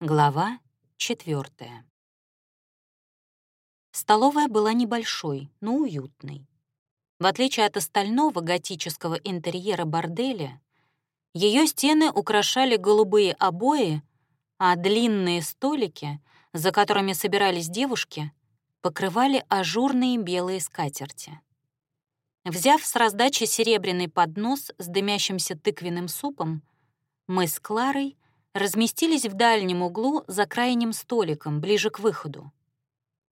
Глава четвертая. Столовая была небольшой, но уютной. В отличие от остального готического интерьера борделя, ее стены украшали голубые обои, а длинные столики, за которыми собирались девушки, покрывали ажурные белые скатерти. Взяв с раздачи серебряный поднос с дымящимся тыквенным супом, мы с Кларой — разместились в дальнем углу за крайним столиком, ближе к выходу.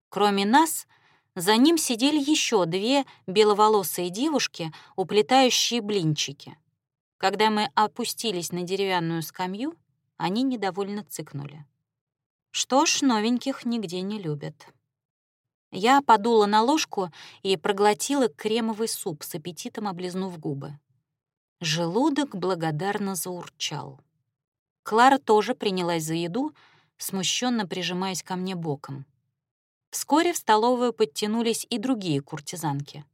Кроме нас, за ним сидели еще две беловолосые девушки, уплетающие блинчики. Когда мы опустились на деревянную скамью, они недовольно цыкнули. Что ж, новеньких нигде не любят. Я подула на ложку и проглотила кремовый суп с аппетитом облизнув губы. Желудок благодарно заурчал. Клара тоже принялась за еду, смущенно прижимаясь ко мне боком. Вскоре в столовую подтянулись и другие куртизанки.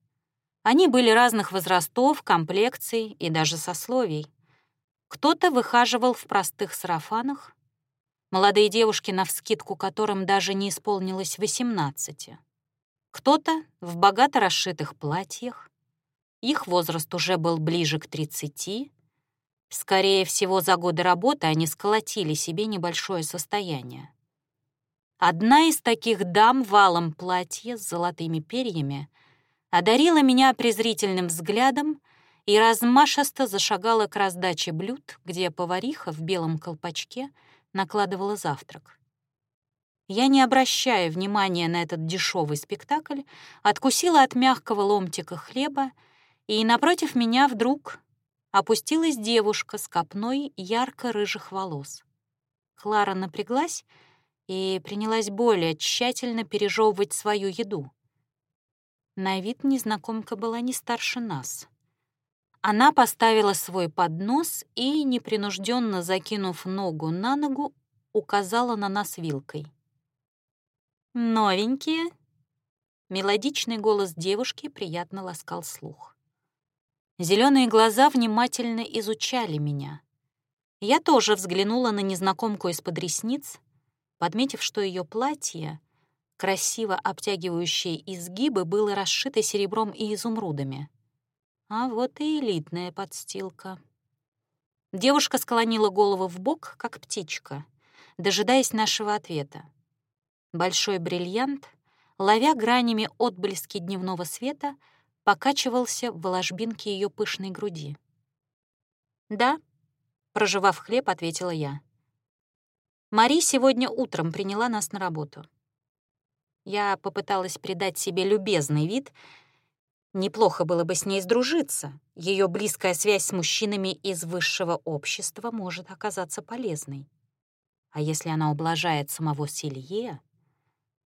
Они были разных возрастов, комплекций и даже сословий. Кто-то выхаживал в простых сарафанах, молодые девушки, навскидку которым даже не исполнилось 18. Кто-то в богато расшитых платьях. Их возраст уже был ближе к 30, Скорее всего, за годы работы они сколотили себе небольшое состояние. Одна из таких дам в алом платье с золотыми перьями одарила меня презрительным взглядом и размашисто зашагала к раздаче блюд, где повариха в белом колпачке накладывала завтрак. Я, не обращая внимания на этот дешевый спектакль, откусила от мягкого ломтика хлеба, и напротив меня вдруг опустилась девушка с копной ярко-рыжих волос. Клара напряглась и принялась более тщательно пережевывать свою еду. На вид незнакомка была не старше нас. Она поставила свой поднос и, непринужденно закинув ногу на ногу, указала на нас вилкой. «Новенькие?» Мелодичный голос девушки приятно ласкал слух. Зеленые глаза внимательно изучали меня. Я тоже взглянула на незнакомку из-под ресниц, подметив, что ее платье, красиво обтягивающее изгибы, было расшито серебром и изумрудами. А вот и элитная подстилка. Девушка склонила голову в бок, как птичка, дожидаясь нашего ответа. Большой бриллиант, ловя гранями отблески дневного света, покачивался в ложбинке ее пышной груди. «Да», — проживав хлеб, ответила я. Мари сегодня утром приняла нас на работу. Я попыталась придать себе любезный вид. Неплохо было бы с ней сдружиться. Ее близкая связь с мужчинами из высшего общества может оказаться полезной. А если она ублажает самого Силье,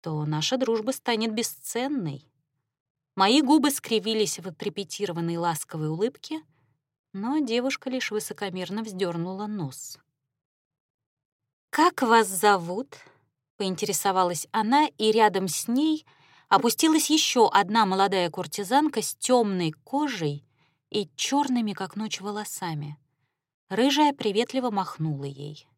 то наша дружба станет бесценной. Мои губы скривились в отрепетированной ласковой улыбке, но девушка лишь высокомерно вздернула нос. «Как вас зовут?» — поинтересовалась она, и рядом с ней опустилась еще одна молодая куртизанка с темной кожей и черными, как ночь, волосами. Рыжая приветливо махнула ей.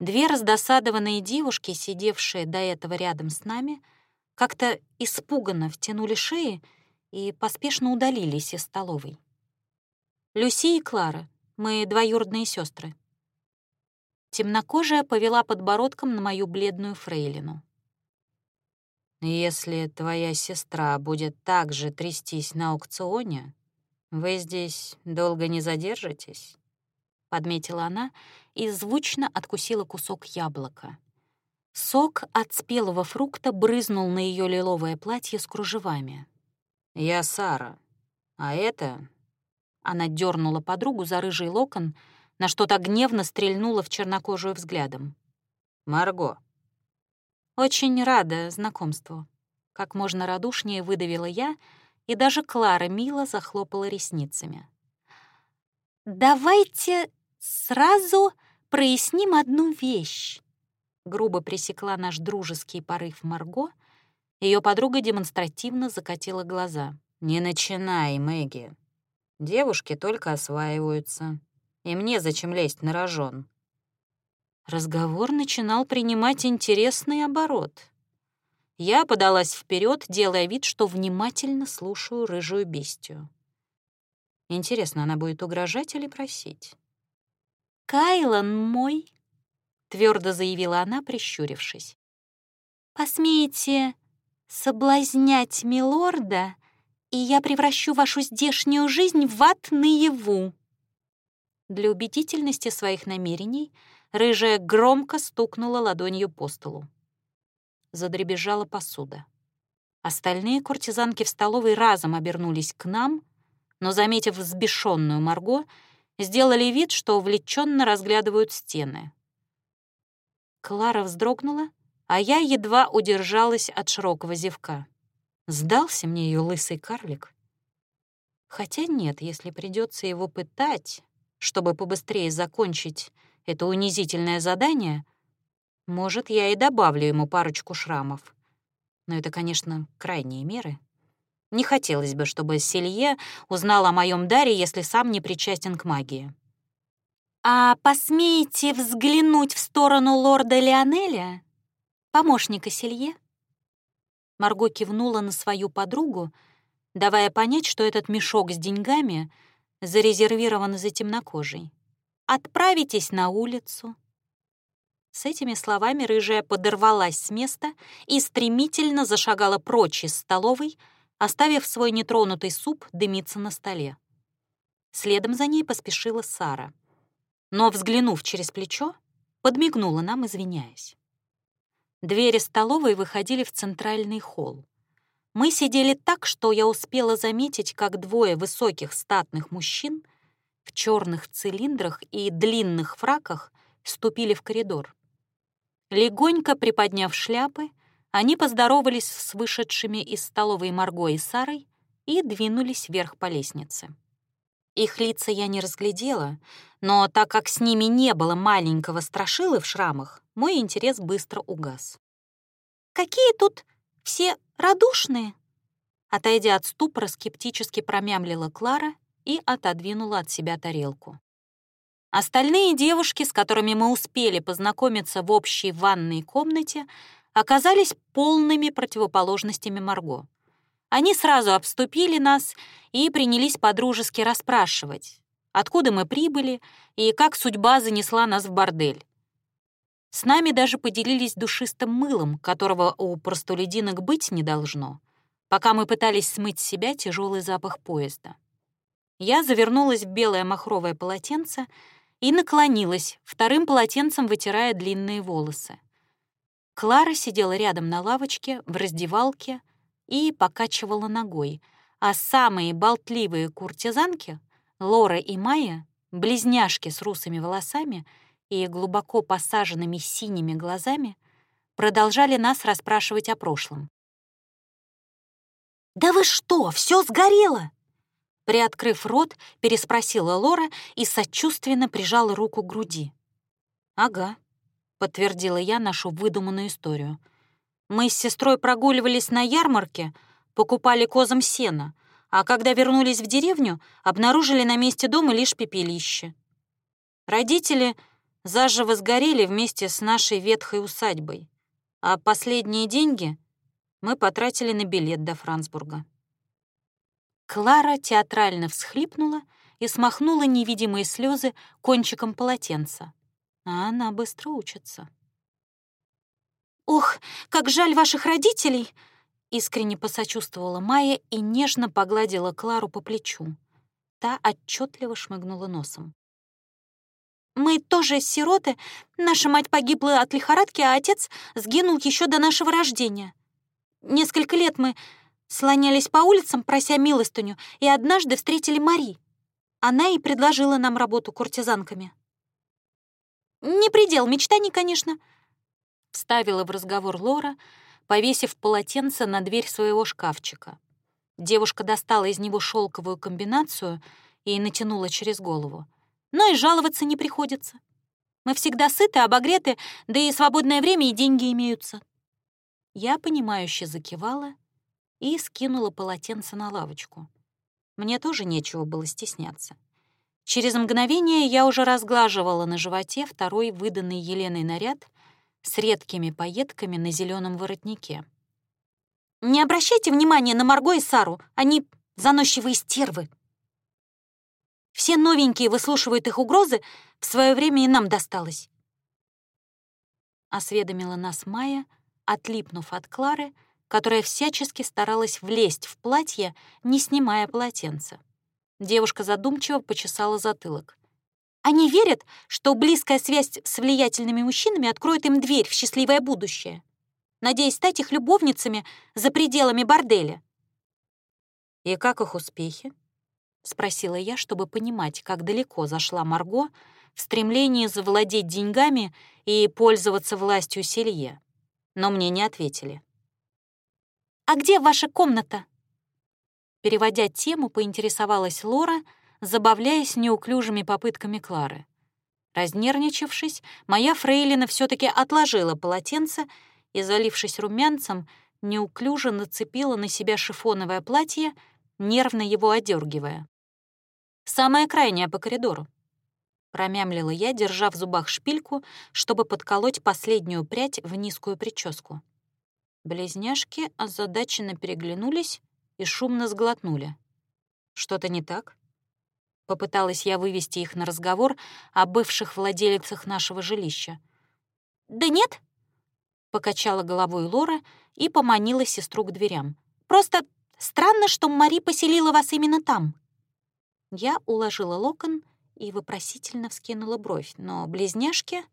Две раздосадованные девушки, сидевшие до этого рядом с нами, — как-то испуганно втянули шеи и поспешно удалились из столовой. Люси и Клара, мы двоюродные сестры. Темнокожая повела подбородком на мою бледную фрейлину. «Если твоя сестра будет так же трястись на аукционе, вы здесь долго не задержитесь?» — подметила она и звучно откусила кусок яблока. Сок от спелого фрукта брызнул на ее лиловое платье с кружевами. «Я Сара, а это...» Она дернула подругу за рыжий локон, на что-то гневно стрельнула в чернокожую взглядом. «Марго». «Очень рада знакомству». Как можно радушнее выдавила я, и даже Клара мило захлопала ресницами. «Давайте сразу проясним одну вещь», грубо пресекла наш дружеский порыв Марго, ее подруга демонстративно закатила глаза. «Не начинай, Мэгги. Девушки только осваиваются. И мне зачем лезть на рожон?» Разговор начинал принимать интересный оборот. Я подалась вперед, делая вид, что внимательно слушаю рыжую бестию. Интересно, она будет угрожать или просить? «Кайлан мой», — твердо заявила она, прищурившись. «Посмеете соблазнять милорда, и я превращу вашу здешнюю жизнь в ад наяву». Для убедительности своих намерений рыжая громко стукнула ладонью по столу. Задребезжала посуда. Остальные куртизанки в столовой разом обернулись к нам, но, заметив взбешенную Марго, сделали вид, что увлеченно разглядывают стены. Клара вздрогнула, а я едва удержалась от широкого зевка. Сдался мне ее лысый карлик. Хотя нет, если придется его пытать, чтобы побыстрее закончить это унизительное задание, может, я и добавлю ему парочку шрамов. Но это, конечно, крайние меры. Не хотелось бы, чтобы Селье узнал о моем даре, если сам не причастен к магии. «А посмеете взглянуть в сторону лорда Леонеля, помощника Селье?» Марго кивнула на свою подругу, давая понять, что этот мешок с деньгами зарезервирован за темнокожей. «Отправитесь на улицу». С этими словами рыжая подорвалась с места и стремительно зашагала прочь из столовой, оставив свой нетронутый суп дымиться на столе. Следом за ней поспешила Сара но, взглянув через плечо, подмигнула нам, извиняясь. Двери столовой выходили в центральный холл. Мы сидели так, что я успела заметить, как двое высоких статных мужчин в черных цилиндрах и длинных фраках ступили в коридор. Легонько приподняв шляпы, они поздоровались с вышедшими из столовой Марго и Сарой и двинулись вверх по лестнице. Их лица я не разглядела, но так как с ними не было маленького страшилы в шрамах, мой интерес быстро угас. «Какие тут все радушные!» Отойдя от ступора, скептически промямлила Клара и отодвинула от себя тарелку. Остальные девушки, с которыми мы успели познакомиться в общей ванной комнате, оказались полными противоположностями Марго. Они сразу обступили нас и принялись подружески расспрашивать, откуда мы прибыли и как судьба занесла нас в бордель. С нами даже поделились душистым мылом, которого у простолюдинок быть не должно, пока мы пытались смыть с себя тяжелый запах поезда. Я завернулась в белое махровое полотенце и наклонилась, вторым полотенцем вытирая длинные волосы. Клара сидела рядом на лавочке в раздевалке, и покачивала ногой, а самые болтливые куртизанки, Лора и Майя, близняшки с русыми волосами и глубоко посаженными синими глазами, продолжали нас расспрашивать о прошлом. «Да вы что, все сгорело?» Приоткрыв рот, переспросила Лора и сочувственно прижала руку к груди. «Ага», — подтвердила я нашу выдуманную историю — мы с сестрой прогуливались на ярмарке, покупали козам сено, а когда вернулись в деревню, обнаружили на месте дома лишь пепелище. Родители заживо сгорели вместе с нашей ветхой усадьбой, а последние деньги мы потратили на билет до Франсбурга. Клара театрально всхлипнула и смахнула невидимые слезы кончиком полотенца. А она быстро учится. «Ох, как жаль ваших родителей!» Искренне посочувствовала Майя и нежно погладила Клару по плечу. Та отчетливо шмыгнула носом. «Мы тоже сироты. Наша мать погибла от лихорадки, а отец сгинул еще до нашего рождения. Несколько лет мы слонялись по улицам, прося милостыню, и однажды встретили Мари. Она и предложила нам работу куртизанками. Не предел мечтаний, конечно, — вставила в разговор Лора, повесив полотенце на дверь своего шкафчика. Девушка достала из него шелковую комбинацию и натянула через голову. Но и жаловаться не приходится. Мы всегда сыты, обогреты, да и свободное время и деньги имеются. Я, понимающе закивала и скинула полотенце на лавочку. Мне тоже нечего было стесняться. Через мгновение я уже разглаживала на животе второй выданный Еленой наряд с редкими пайетками на зеленом воротнике. «Не обращайте внимания на Марго и Сару, они заносчивые стервы. Все новенькие выслушивают их угрозы, в свое время и нам досталось». Осведомила нас Майя, отлипнув от Клары, которая всячески старалась влезть в платье, не снимая полотенца. Девушка задумчиво почесала затылок. Они верят, что близкая связь с влиятельными мужчинами откроет им дверь в счастливое будущее, надеясь стать их любовницами за пределами борделя. «И как их успехи?» — спросила я, чтобы понимать, как далеко зашла Марго в стремлении завладеть деньгами и пользоваться властью Селье. Но мне не ответили. «А где ваша комната?» Переводя тему, поинтересовалась Лора, забавляясь неуклюжими попытками Клары. Разнервничавшись, моя фрейлина все таки отложила полотенце и, залившись румянцем, неуклюже нацепила на себя шифоновое платье, нервно его одергивая. «Самое крайнее по коридору», — промямлила я, держа в зубах шпильку, чтобы подколоть последнюю прядь в низкую прическу. Близняшки озадаченно переглянулись и шумно сглотнули. «Что-то не так?» Попыталась я вывести их на разговор о бывших владельцах нашего жилища. «Да нет», — покачала головой Лора и поманила сестру к дверям. «Просто странно, что Мари поселила вас именно там». Я уложила локон и вопросительно вскинула бровь, но близняшки,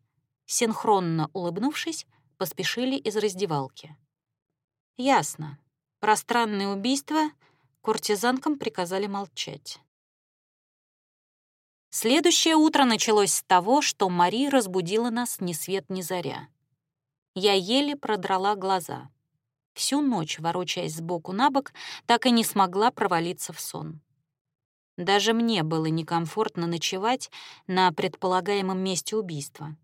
синхронно улыбнувшись, поспешили из раздевалки. «Ясно. Про странные убийства куртизанкам приказали молчать. Следующее утро началось с того, что Мари разбудила нас ни свет ни заря. Я еле продрала глаза. Всю ночь, ворочаясь сбоку на бок, так и не смогла провалиться в сон. Даже мне было некомфортно ночевать на предполагаемом месте убийства.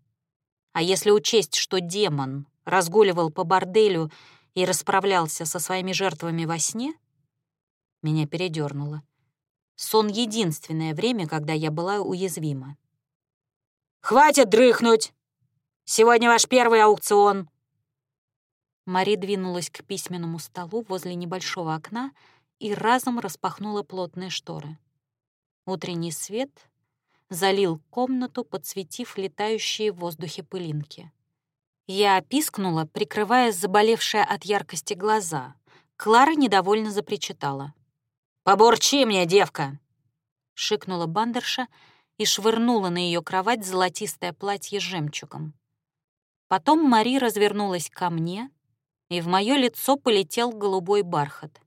А если учесть, что демон разгуливал по борделю и расправлялся со своими жертвами во сне, меня передернуло. Сон — единственное время, когда я была уязвима. «Хватит дрыхнуть! Сегодня ваш первый аукцион!» Мари двинулась к письменному столу возле небольшого окна и разом распахнула плотные шторы. Утренний свет залил комнату, подсветив летающие в воздухе пылинки. Я опискнула, прикрывая заболевшие от яркости глаза. Клара недовольно запричитала. «Поборчи мне, девка!» — шикнула бандерша и швырнула на ее кровать золотистое платье с жемчугом. Потом Мари развернулась ко мне, и в мое лицо полетел голубой бархат.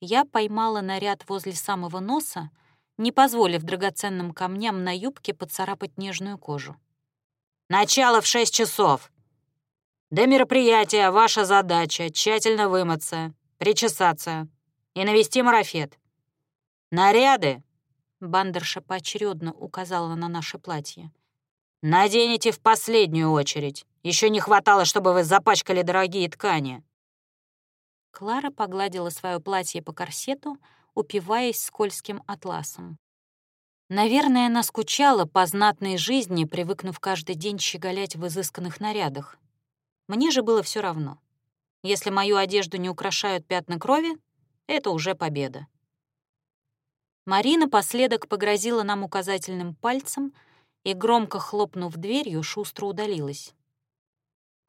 Я поймала наряд возле самого носа, не позволив драгоценным камням на юбке поцарапать нежную кожу. «Начало в шесть часов!» До мероприятия ваша задача — тщательно вымыться, причесаться и навести марафет. Наряды, — бандерша поочередно указала на наше платье, — наденете в последнюю очередь. Еще не хватало, чтобы вы запачкали дорогие ткани. Клара погладила свое платье по корсету, упиваясь скользким атласом. Наверное, она скучала по знатной жизни, привыкнув каждый день щеголять в изысканных нарядах. Мне же было все равно. Если мою одежду не украшают пятна крови, это уже победа. Марина последок погрозила нам указательным пальцем и, громко хлопнув дверью, шустро удалилась.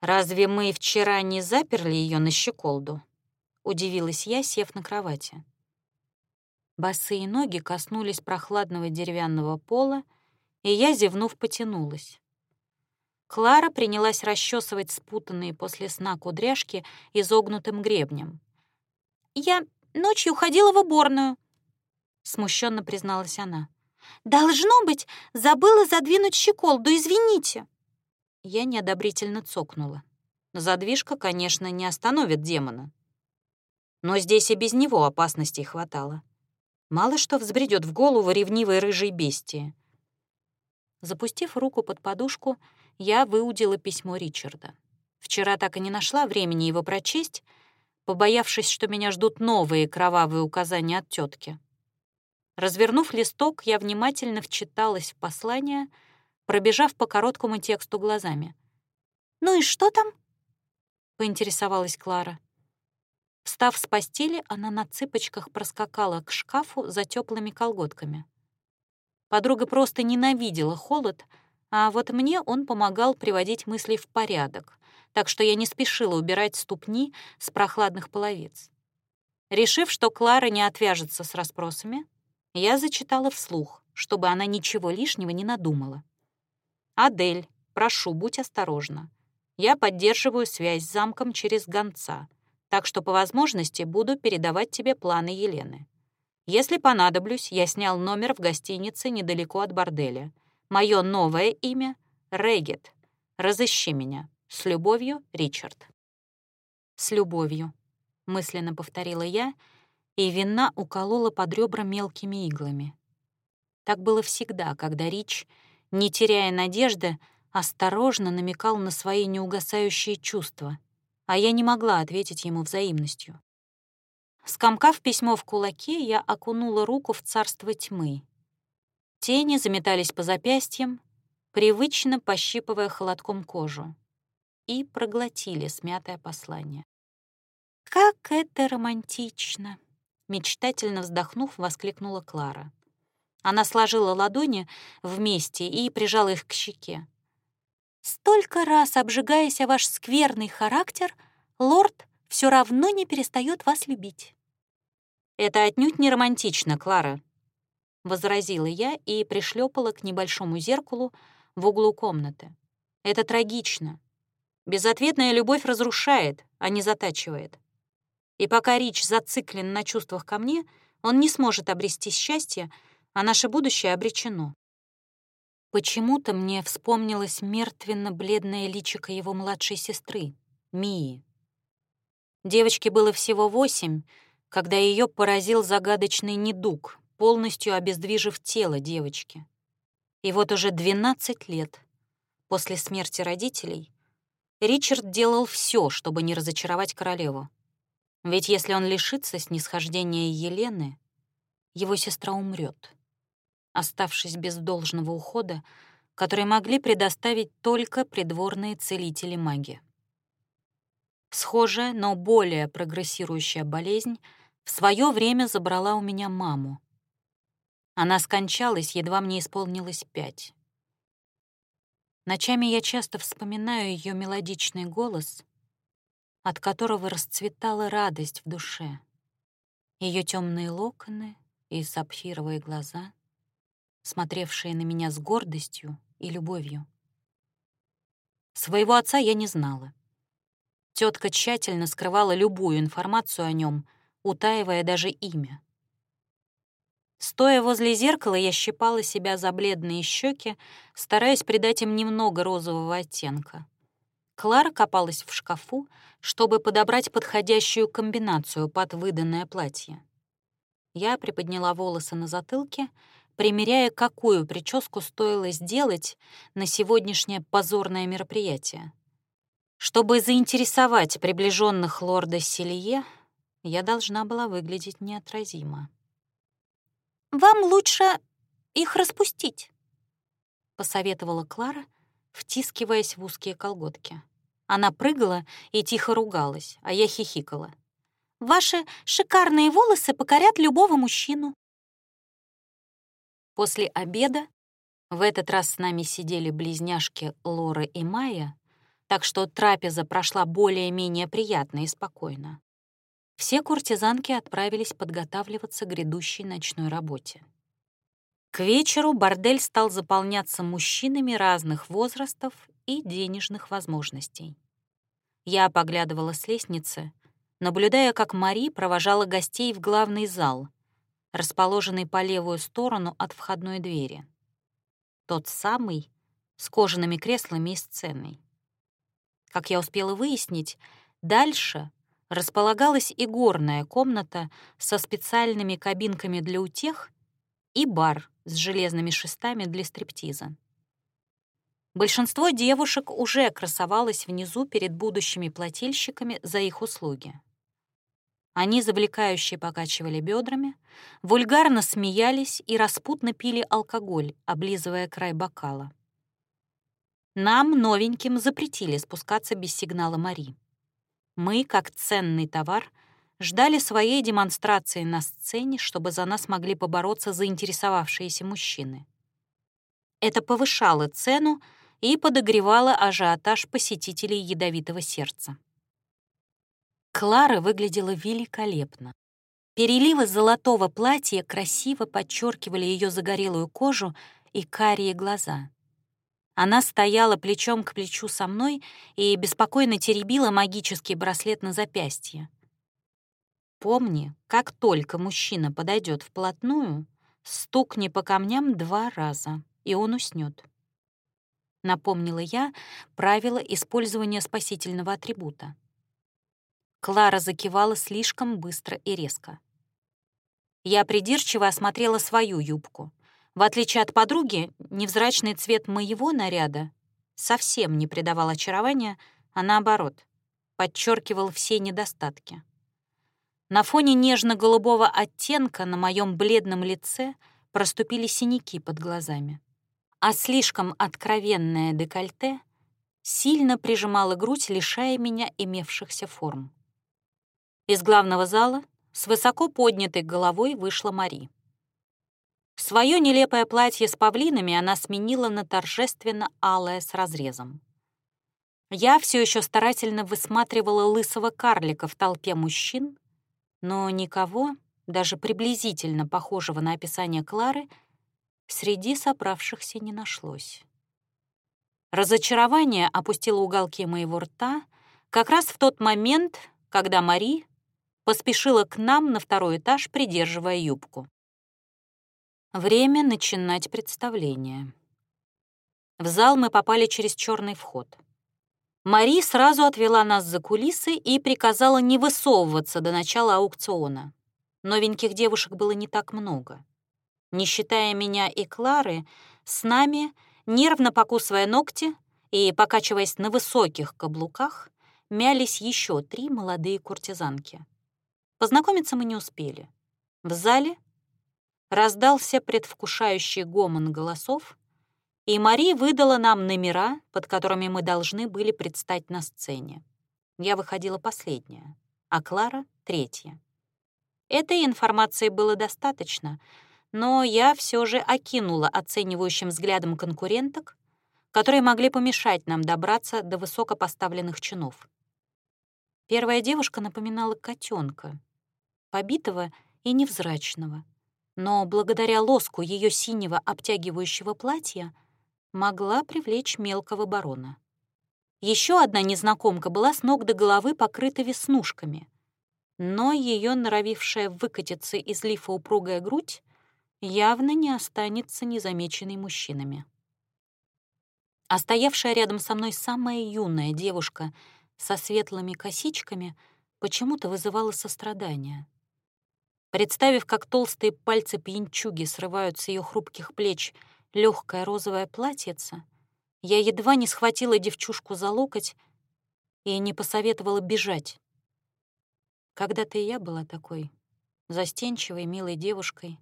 «Разве мы вчера не заперли ее на щеколду?» — удивилась я, сев на кровати. Босые ноги коснулись прохладного деревянного пола, и я, зевнув, потянулась. Клара принялась расчесывать спутанные после сна кудряшки изогнутым гребнем. «Я ночью ходила в уборную», — смущенно призналась она. «Должно быть, забыла задвинуть щеколду, извините». Я неодобрительно цокнула. Задвижка, конечно, не остановит демона. Но здесь и без него опасностей хватало. Мало что взбредет в голову ревнивой рыжей бестии. Запустив руку под подушку, я выудила письмо Ричарда. Вчера так и не нашла времени его прочесть, побоявшись, что меня ждут новые кровавые указания от тетки. Развернув листок, я внимательно вчиталась в послание, пробежав по короткому тексту глазами. «Ну и что там?» — поинтересовалась Клара. Встав с постели, она на цыпочках проскакала к шкафу за теплыми колготками. Подруга просто ненавидела холод, а вот мне он помогал приводить мысли в порядок, так что я не спешила убирать ступни с прохладных половиц. Решив, что Клара не отвяжется с расспросами, я зачитала вслух, чтобы она ничего лишнего не надумала. «Адель, прошу, будь осторожна. Я поддерживаю связь с замком через гонца, так что по возможности буду передавать тебе планы Елены. Если понадоблюсь, я снял номер в гостинице недалеко от борделя. Мое новое имя — Регет. Разыщи меня. С любовью, Ричард. С любовью, мысленно повторила я, и вина уколола под ребра мелкими иглами. Так было всегда, когда Рич, не теряя надежды, осторожно намекал на свои неугасающие чувства, а я не могла ответить ему взаимностью. Скомкав письмо в кулаке, я окунула руку в царство тьмы. Тени заметались по запястьям, привычно пощипывая холодком кожу, и проглотили смятое послание. «Как это романтично!» Мечтательно вздохнув, воскликнула Клара. Она сложила ладони вместе и прижала их к щеке. «Столько раз обжигаясь о ваш скверный характер, лорд все равно не перестает вас любить». «Это отнюдь не романтично, Клара», — возразила я и пришлепала к небольшому зеркалу в углу комнаты. «Это трагично. Безответная любовь разрушает, а не затачивает. И пока Рич зациклен на чувствах ко мне, он не сможет обрести счастье, а наше будущее обречено. Почему-то мне вспомнилось мертвенно-бледное личико его младшей сестры, Мии. Девочке было всего восемь, когда ее поразил загадочный недуг, полностью обездвижив тело девочки. И вот уже 12 лет после смерти родителей Ричард делал все, чтобы не разочаровать королеву. Ведь если он лишится снисхождения Елены, его сестра умрет, оставшись без должного ухода, который могли предоставить только придворные целители маги. Схожая, но более прогрессирующая болезнь в свое время забрала у меня маму. Она скончалась, едва мне исполнилось пять. Ночами я часто вспоминаю ее мелодичный голос от которого расцветала радость в душе. Ее темные локоны и сапфировые глаза, смотревшие на меня с гордостью и любовью. Своего отца я не знала. Тетка тщательно скрывала любую информацию о нем, утаивая даже имя. Стоя возле зеркала, я щипала себя за бледные щеки, стараясь придать им немного розового оттенка. Клара копалась в шкафу, чтобы подобрать подходящую комбинацию под выданное платье. Я приподняла волосы на затылке, примеряя, какую прическу стоило сделать на сегодняшнее позорное мероприятие. Чтобы заинтересовать приближенных лорда Селие, я должна была выглядеть неотразимо. «Вам лучше их распустить», — посоветовала Клара, втискиваясь в узкие колготки. Она прыгала и тихо ругалась, а я хихикала. «Ваши шикарные волосы покорят любого мужчину». После обеда в этот раз с нами сидели близняшки Лора и Майя, так что трапеза прошла более-менее приятно и спокойно. Все куртизанки отправились подготавливаться к грядущей ночной работе. К вечеру бордель стал заполняться мужчинами разных возрастов и денежных возможностей. Я поглядывала с лестницы, наблюдая, как Мари провожала гостей в главный зал, расположенный по левую сторону от входной двери. Тот самый, с кожаными креслами и сценой. Как я успела выяснить, дальше располагалась и горная комната со специальными кабинками для утех и бар с железными шестами для стриптиза. Большинство девушек уже красовалось внизу перед будущими плательщиками за их услуги. Они завлекающе покачивали бедрами, вульгарно смеялись и распутно пили алкоголь, облизывая край бокала. Нам, новеньким, запретили спускаться без сигнала Мари. Мы, как ценный товар, ждали своей демонстрации на сцене, чтобы за нас могли побороться заинтересовавшиеся мужчины. Это повышало цену и подогревало ажиотаж посетителей ядовитого сердца. Клара выглядела великолепно. Переливы золотого платья красиво подчеркивали ее загорелую кожу и карие глаза. Она стояла плечом к плечу со мной и беспокойно теребила магический браслет на запястье. Помни, как только мужчина подойдет вплотную, стукни по камням два раза, и он уснет. Напомнила я правила использования спасительного атрибута. Клара закивала слишком быстро и резко. Я придирчиво осмотрела свою юбку. В отличие от подруги, невзрачный цвет моего наряда совсем не придавал очарования, а наоборот, подчеркивал все недостатки. На фоне нежно-голубого оттенка на моем бледном лице проступили синяки под глазами. А слишком откровенное декольте сильно прижимало грудь, лишая меня имевшихся форм. Из главного зала с высоко поднятой головой вышла Мари. Своё нелепое платье с павлинами она сменила на торжественно алое с разрезом. Я все еще старательно высматривала лысого карлика в толпе мужчин, но никого, даже приблизительно похожего на описание Клары, среди собравшихся не нашлось. Разочарование опустило уголки моего рта как раз в тот момент, когда Мари поспешила к нам на второй этаж, придерживая юбку. Время начинать представление. В зал мы попали через черный вход — Мари сразу отвела нас за кулисы и приказала не высовываться до начала аукциона. Новеньких девушек было не так много. Не считая меня и Клары, с нами, нервно покусывая ногти и покачиваясь на высоких каблуках, мялись еще три молодые куртизанки. Познакомиться мы не успели. В зале раздался предвкушающий гомон голосов, и Мари выдала нам номера, под которыми мы должны были предстать на сцене. Я выходила последняя, а Клара — третья. Этой информации было достаточно, но я все же окинула оценивающим взглядом конкуренток, которые могли помешать нам добраться до высокопоставленных чинов. Первая девушка напоминала котенка, побитого и невзрачного, но благодаря лоску ее синего обтягивающего платья — могла привлечь мелкого барона. Еще одна незнакомка была с ног до головы покрыта веснушками, но ее норовившая выкатиться из лифа упругая грудь явно не останется незамеченной мужчинами. А стоявшая рядом со мной самая юная девушка со светлыми косичками почему-то вызывала сострадание. Представив, как толстые пальцы пьянчуги срывают с ее хрупких плеч — легкое розовое платьице, я едва не схватила девчушку за локоть и не посоветовала бежать. Когда-то и я была такой, застенчивой, милой девушкой,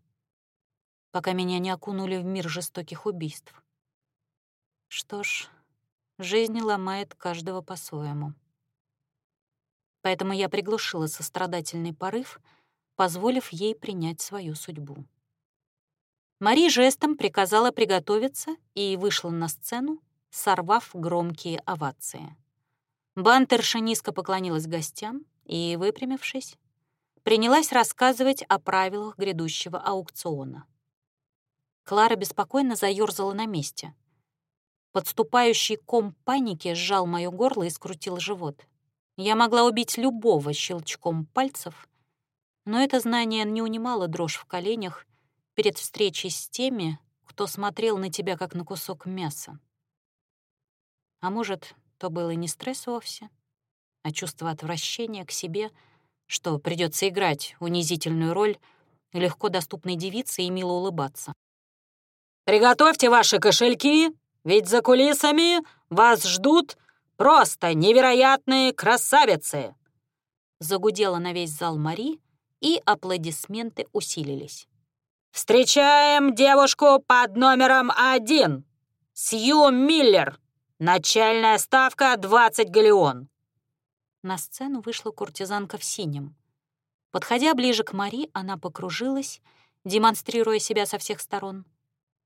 пока меня не окунули в мир жестоких убийств. Что ж, жизнь ломает каждого по-своему. Поэтому я приглушила сострадательный порыв, позволив ей принять свою судьбу. Мари жестом приказала приготовиться и вышла на сцену, сорвав громкие овации. Бантерша низко поклонилась гостям и, выпрямившись, принялась рассказывать о правилах грядущего аукциона. Клара беспокойно заёрзала на месте. Подступающий ком паники сжал моё горло и скрутил живот. Я могла убить любого щелчком пальцев, но это знание не унимало дрожь в коленях перед встречей с теми, кто смотрел на тебя как на кусок мяса. А может, то был и не стресс вовсе, а чувство отвращения к себе, что придется играть унизительную роль легко доступной девицы и мило улыбаться. «Приготовьте ваши кошельки, ведь за кулисами вас ждут просто невероятные красавицы!» Загудела на весь зал Мари, и аплодисменты усилились. «Встречаем девушку под номером один! Сью Миллер! Начальная ставка — 20 галеон!» На сцену вышла куртизанка в синем. Подходя ближе к Мари, она покружилась, демонстрируя себя со всех сторон,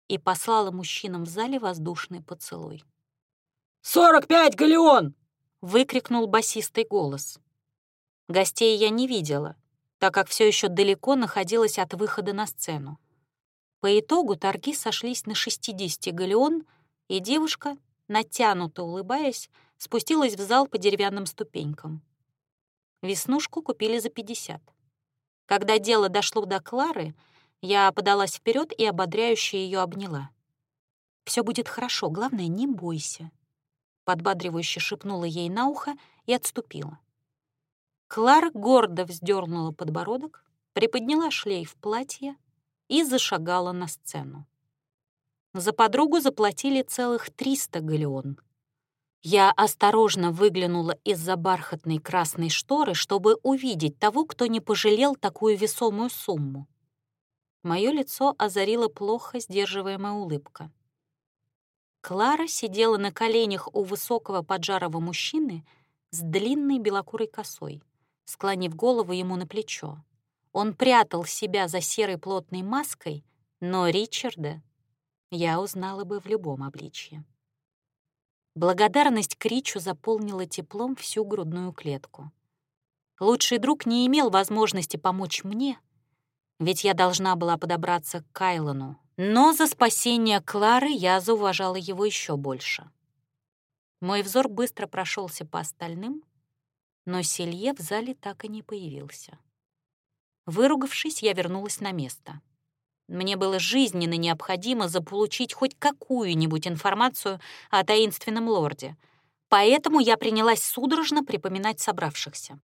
и послала мужчинам в зале воздушный поцелуй. «Сорок пять галеон!» — выкрикнул басистый голос. Гостей я не видела, так как все еще далеко находилась от выхода на сцену. По итогу торги сошлись на 60 галеон, и девушка, натянуто улыбаясь, спустилась в зал по деревянным ступенькам. Веснушку купили за 50. Когда дело дошло до Клары, я подалась вперед и ободряюще ее обняла. Все будет хорошо, главное, не бойся», — подбадривающе шепнула ей на ухо и отступила. Клара гордо вздернула подбородок, приподняла шлейф платья и зашагала на сцену. За подругу заплатили целых 300 галеон — я осторожно выглянула из-за бархатной красной шторы, чтобы увидеть того, кто не пожалел такую весомую сумму. Мое лицо озарила плохо сдерживаемая улыбка. Клара сидела на коленях у высокого поджарого мужчины с длинной белокурой косой, склонив голову ему на плечо. Он прятал себя за серой плотной маской, но Ричарда я узнала бы в любом обличье. Благодарность к Ричу заполнила теплом всю грудную клетку. Лучший друг не имел возможности помочь мне, ведь я должна была подобраться к Кайлону, но за спасение Клары я зауважала его еще больше. Мой взор быстро прошелся по остальным, но Селье в зале так и не появился. Выругавшись, я вернулась на место. Мне было жизненно необходимо заполучить хоть какую-нибудь информацию о таинственном лорде, поэтому я принялась судорожно припоминать собравшихся.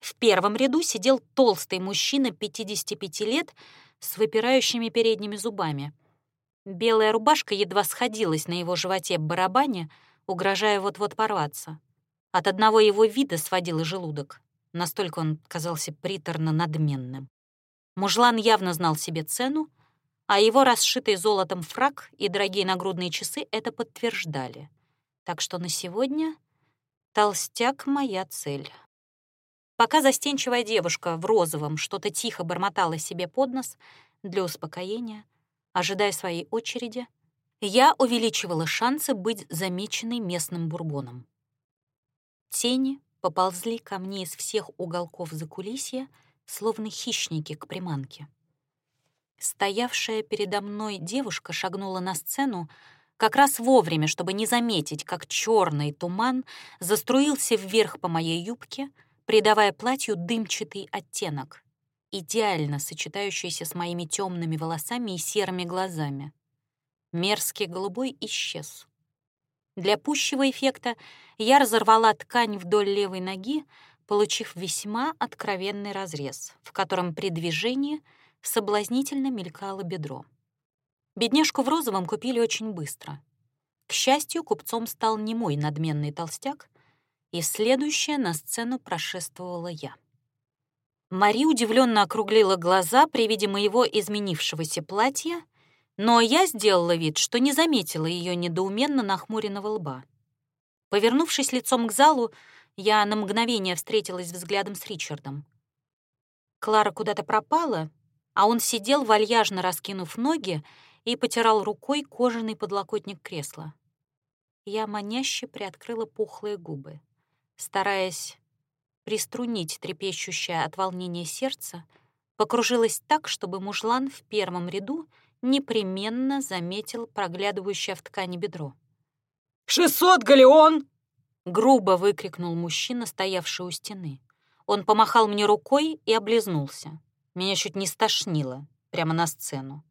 В первом ряду сидел толстый мужчина 55 лет с выпирающими передними зубами. Белая рубашка едва сходилась на его животе барабане, угрожая вот-вот порваться. От одного его вида сводил желудок. Настолько он казался приторно надменным. Мужлан явно знал себе цену, а его расшитый золотом фраг и дорогие нагрудные часы это подтверждали. Так что на сегодня толстяк — моя цель. Пока застенчивая девушка в розовом что-то тихо бормотала себе под нос для успокоения, ожидая своей очереди, я увеличивала шансы быть замеченной местным бурбоном. Тени поползли ко мне из всех уголков закулисья, словно хищники к приманке. Стоявшая передо мной девушка шагнула на сцену как раз вовремя, чтобы не заметить, как черный туман заструился вверх по моей юбке, придавая платью дымчатый оттенок, идеально сочетающийся с моими темными волосами и серыми глазами. Мерзкий голубой исчез. Для пущего эффекта я разорвала ткань вдоль левой ноги, получив весьма откровенный разрез, в котором при движении — соблазнительно мелькало бедро. Бедняжку в розовом купили очень быстро. К счастью, купцом стал не мой надменный толстяк, и следующая на сцену прошествовала я. Мари удивленно округлила глаза при виде моего изменившегося платья, но я сделала вид, что не заметила ее недоуменно нахмуренного лба. Повернувшись лицом к залу, я на мгновение встретилась взглядом с Ричардом. Клара куда-то пропала, а он сидел, вальяжно раскинув ноги, и потирал рукой кожаный подлокотник кресла. Я маняще приоткрыла пухлые губы, стараясь приструнить трепещущее от волнения сердце, покружилась так, чтобы мужлан в первом ряду непременно заметил проглядывающее в ткани бедро. «Шестьсот галеон!» — грубо выкрикнул мужчина, стоявший у стены. Он помахал мне рукой и облизнулся. Меня чуть не стошнило прямо на сцену.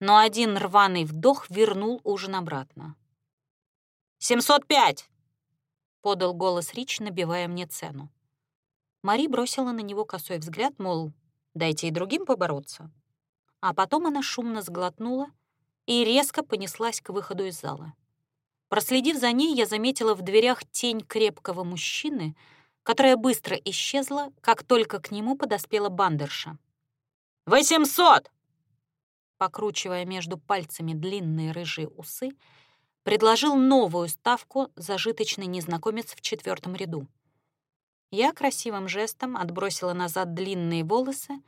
Но один рваный вдох вернул ужин обратно. «Семьсот пять!» — подал голос Рич, набивая мне цену. Мари бросила на него косой взгляд, мол, дайте и другим побороться. А потом она шумно сглотнула и резко понеслась к выходу из зала. Проследив за ней, я заметила в дверях тень крепкого мужчины, которая быстро исчезла, как только к нему подоспела бандерша. «Восемьсот!» Покручивая между пальцами длинные рыжие усы, предложил новую ставку зажиточный незнакомец в четвертом ряду. Я красивым жестом отбросила назад длинные волосы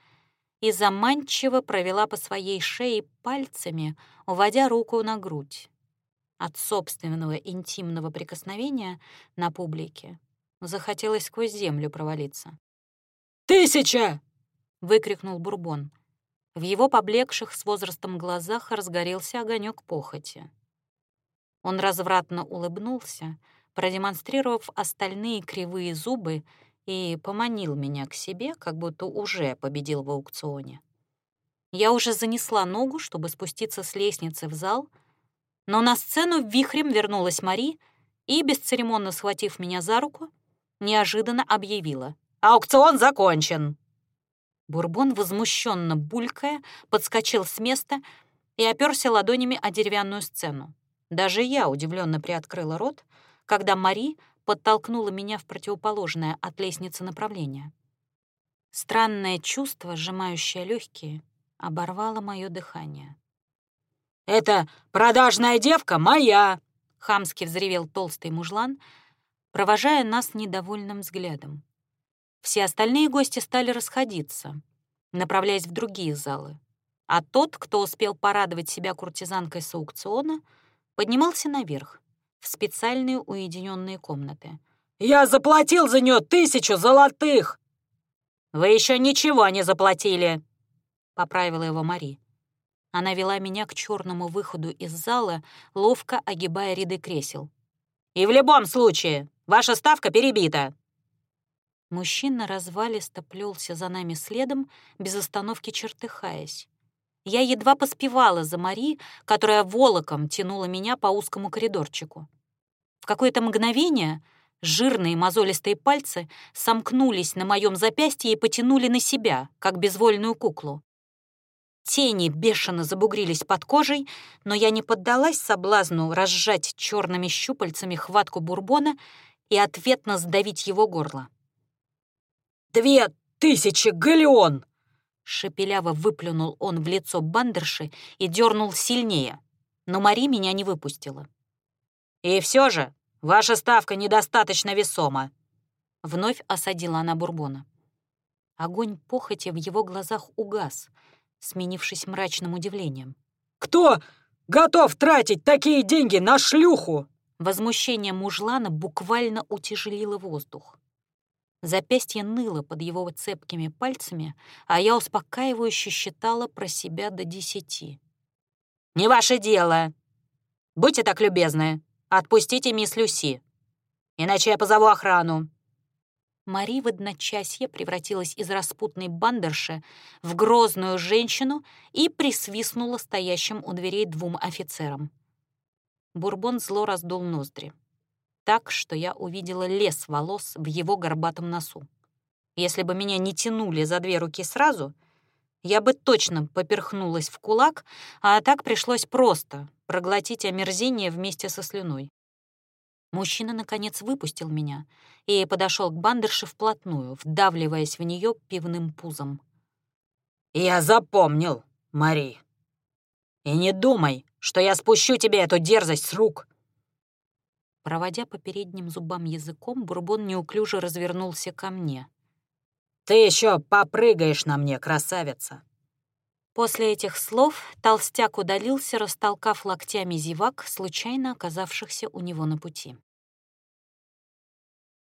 и заманчиво провела по своей шее пальцами, уводя руку на грудь. От собственного интимного прикосновения на публике захотелось сквозь землю провалиться. «Тысяча!» — выкрикнул Бурбон. В его поблекших с возрастом глазах разгорелся огонек похоти. Он развратно улыбнулся, продемонстрировав остальные кривые зубы и поманил меня к себе, как будто уже победил в аукционе. Я уже занесла ногу, чтобы спуститься с лестницы в зал, но на сцену вихрем вернулась Мари и, бесцеремонно схватив меня за руку, неожиданно объявила. «Аукцион закончен!» Бурбон, возмущенно булькая, подскочил с места и оперся ладонями о деревянную сцену. Даже я удивленно приоткрыла рот, когда Мари подтолкнула меня в противоположное от лестницы направление. Странное чувство, сжимающее легкие, оборвало мое дыхание. «Это продажная девка моя!» — хамски взревел толстый мужлан, провожая нас недовольным взглядом. Все остальные гости стали расходиться, направляясь в другие залы. А тот, кто успел порадовать себя куртизанкой с аукциона — поднимался наверх, в специальные уединенные комнаты. «Я заплатил за нее тысячу золотых!» «Вы еще ничего не заплатили!» — поправила его Мари. Она вела меня к черному выходу из зала, ловко огибая ряды кресел. «И в любом случае, ваша ставка перебита!» Мужчина развалисто плелся за нами следом, без остановки чертыхаясь. Я едва поспевала за Мари, которая волоком тянула меня по узкому коридорчику. В какое-то мгновение жирные мозолистые пальцы сомкнулись на моем запястье и потянули на себя, как безвольную куклу. Тени бешено забугрились под кожей, но я не поддалась соблазну разжать черными щупальцами хватку бурбона и ответно сдавить его горло. «Две тысячи галеон!» Шепеляво выплюнул он в лицо бандерши и дернул сильнее, но Мари меня не выпустила. «И все же, ваша ставка недостаточно весома», — вновь осадила она Бурбона. Огонь похоти в его глазах угас, сменившись мрачным удивлением. «Кто готов тратить такие деньги на шлюху?» Возмущение мужлана буквально утяжелило воздух. Запястье ныло под его цепкими пальцами, а я успокаивающе считала про себя до десяти. «Не ваше дело. Будьте так любезны, отпустите мисс Люси, иначе я позову охрану». Мари в одночасье превратилась из распутной бандерши в грозную женщину и присвистнула стоящим у дверей двум офицерам. Бурбон зло раздул ноздри так, что я увидела лес волос в его горбатом носу. Если бы меня не тянули за две руки сразу, я бы точно поперхнулась в кулак, а так пришлось просто проглотить омерзение вместе со слюной. Мужчина, наконец, выпустил меня и подошел к бандерше вплотную, вдавливаясь в нее пивным пузом. «Я запомнил, Мари. И не думай, что я спущу тебе эту дерзость с рук. Проводя по передним зубам языком, Бурбон неуклюже развернулся ко мне. «Ты еще попрыгаешь на мне, красавица!» После этих слов толстяк удалился, растолкав локтями зевак, случайно оказавшихся у него на пути.